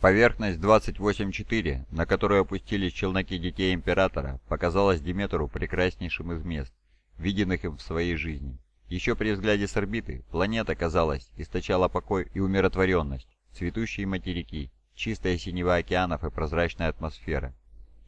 Поверхность 28-4, на которую опустились челноки детей Императора, показалась Диметру прекраснейшим из мест, виденных им в своей жизни. Еще при взгляде с орбиты планета, казалось, источала покой и умиротворенность, цветущие материки, чистая синева океанов и прозрачная атмосфера,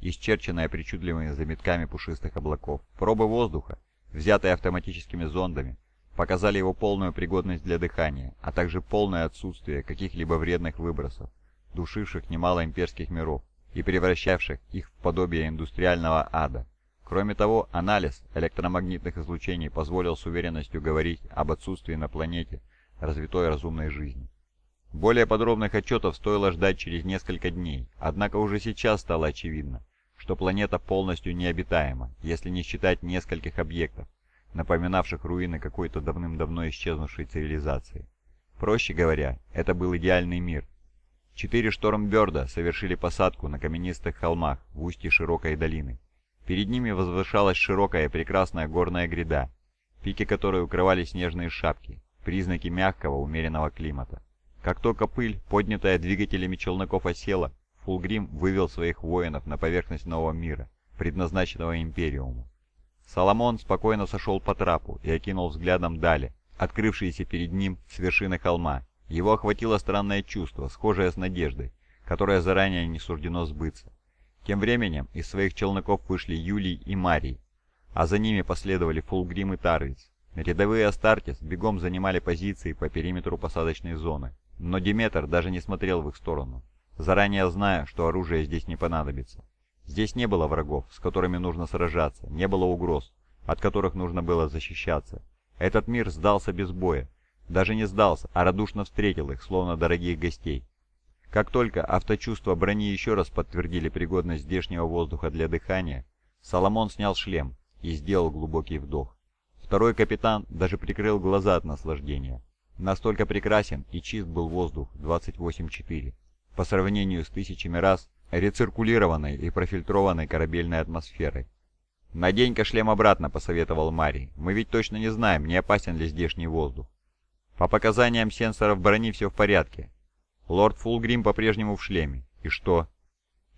исчерченная причудливыми заметками пушистых облаков. Пробы воздуха, взятые автоматическими зондами, показали его полную пригодность для дыхания, а также полное отсутствие каких-либо вредных выбросов душивших немало имперских миров и превращавших их в подобие индустриального ада. Кроме того, анализ электромагнитных излучений позволил с уверенностью говорить об отсутствии на планете развитой разумной жизни. Более подробных отчетов стоило ждать через несколько дней, однако уже сейчас стало очевидно, что планета полностью необитаема, если не считать нескольких объектов, напоминавших руины какой-то давным-давно исчезнувшей цивилизации. Проще говоря, это был идеальный мир, Четыре штормберда совершили посадку на каменистых холмах в устье широкой долины. Перед ними возвышалась широкая прекрасная горная гряда, пики которой укрывали снежные шапки, признаки мягкого умеренного климата. Как только пыль, поднятая двигателями челноков осела, Фулгрим вывел своих воинов на поверхность нового мира, предназначенного Империуму. Соломон спокойно сошел по трапу и окинул взглядом дали, открывшиеся перед ним с вершины холма, его охватило странное чувство, схожее с надеждой, которая заранее не суждено сбыться. Тем временем из своих челноков вышли Юлий и Марий, а за ними последовали Фулгрим и Тарвиц. Рядовые Астартес бегом занимали позиции по периметру посадочной зоны, но Диметр даже не смотрел в их сторону, заранее зная, что оружие здесь не понадобится. Здесь не было врагов, с которыми нужно сражаться, не было угроз, от которых нужно было защищаться. Этот мир сдался без боя, даже не сдался, а радушно встретил их, словно дорогих гостей. Как только авточувства брони еще раз подтвердили пригодность здешнего воздуха для дыхания, Соломон снял шлем и сделал глубокий вдох. Второй капитан даже прикрыл глаза от наслаждения. Настолько прекрасен и чист был воздух 28.4 по сравнению с тысячами раз рециркулированной и профильтрованной корабельной атмосферой. «Надень-ка шлем обратно», — посоветовал Марий. «Мы ведь точно не знаем, не опасен ли здешний воздух». По показаниям сенсоров брони все в порядке. Лорд Фулгрим по-прежнему в шлеме. И что?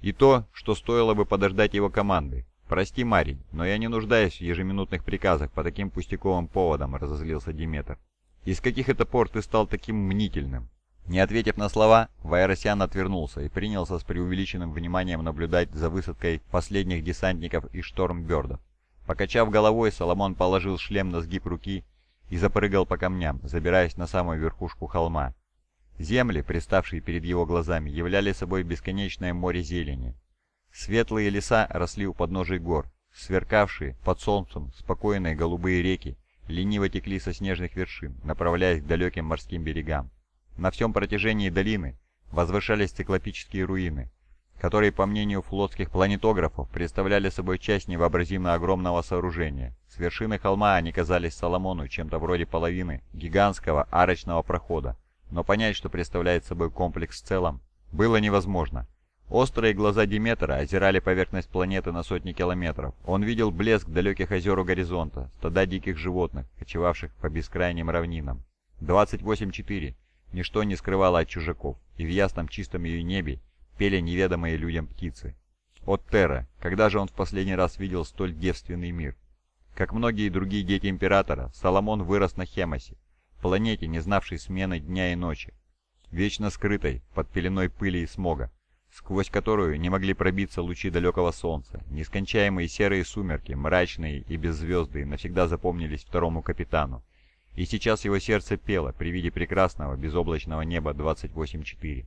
И то, что стоило бы подождать его команды. «Прости, Марий, но я не нуждаюсь в ежеминутных приказах по таким пустяковым поводам», — разозлился Диметр. «Из каких это пор ты стал таким мнительным?» Не ответив на слова, Вайросян отвернулся и принялся с преувеличенным вниманием наблюдать за высадкой последних десантников и штормбердов. Покачав головой, Соломон положил шлем на сгиб руки и запрыгал по камням, забираясь на самую верхушку холма. Земли, приставшие перед его глазами, являли собой бесконечное море зелени. Светлые леса росли у подножий гор, сверкавшие под солнцем спокойные голубые реки лениво текли со снежных вершин, направляясь к далеким морским берегам. На всем протяжении долины возвышались циклопические руины, которые, по мнению флотских планетографов, представляли собой часть невообразимо огромного сооружения. С вершины холма они казались Соломону чем-то вроде половины гигантского арочного прохода, но понять, что представляет собой комплекс в целом, было невозможно. Острые глаза Диметра озирали поверхность планеты на сотни километров. Он видел блеск далеких озер у горизонта, стада диких животных, кочевавших по бескрайним равнинам. 28.4. Ничто не скрывало от чужаков, и в ясном чистом ее небе пели неведомые людям птицы. От Терра, когда же он в последний раз видел столь девственный мир? Как многие другие дети Императора, Соломон вырос на Хемосе, планете, не знавшей смены дня и ночи, вечно скрытой под пеленой пыли и смога, сквозь которую не могли пробиться лучи далекого солнца. Нескончаемые серые сумерки, мрачные и беззвездные, навсегда запомнились второму капитану. И сейчас его сердце пело при виде прекрасного безоблачного неба 28.4.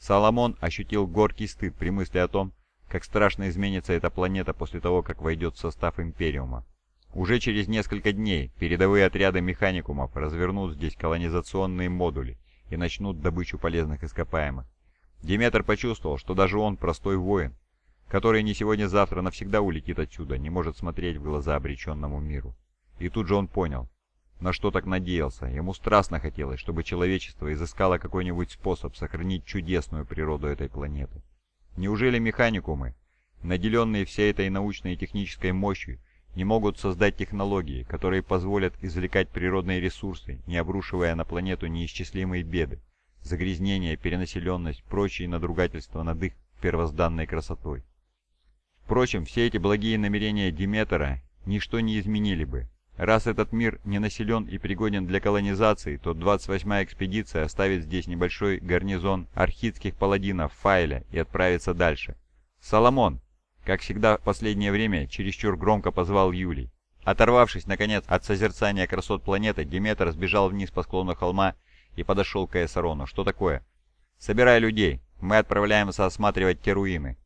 Соломон ощутил горький стыд при мысли о том, как страшно изменится эта планета после того, как войдет в состав Империума. Уже через несколько дней передовые отряды механикумов развернут здесь колонизационные модули и начнут добычу полезных ископаемых. Диметр почувствовал, что даже он, простой воин, который не сегодня-завтра навсегда улетит отсюда, не может смотреть в глаза обреченному миру. И тут же он понял, на что так надеялся. Ему страстно хотелось, чтобы человечество изыскало какой-нибудь способ сохранить чудесную природу этой планеты. Неужели механикумы, наделенные всей этой научной и технической мощью, не могут создать технологии, которые позволят извлекать природные ресурсы, не обрушивая на планету неисчислимые беды, загрязнение, перенаселенность, прочие надругательства над их первозданной красотой. Впрочем, все эти благие намерения Диметра ничто не изменили бы. Раз этот мир не населен и пригоден для колонизации, то 28-я экспедиция оставит здесь небольшой гарнизон архидских паладинов Файля и отправится дальше. «Соломон!» Как всегда в последнее время чересчур громко позвал Юлий. Оторвавшись, наконец, от созерцания красот планеты, Диметр сбежал вниз по склону холма и подошел к Эссарону. «Что такое?» «Собирай людей. Мы отправляемся осматривать те руины.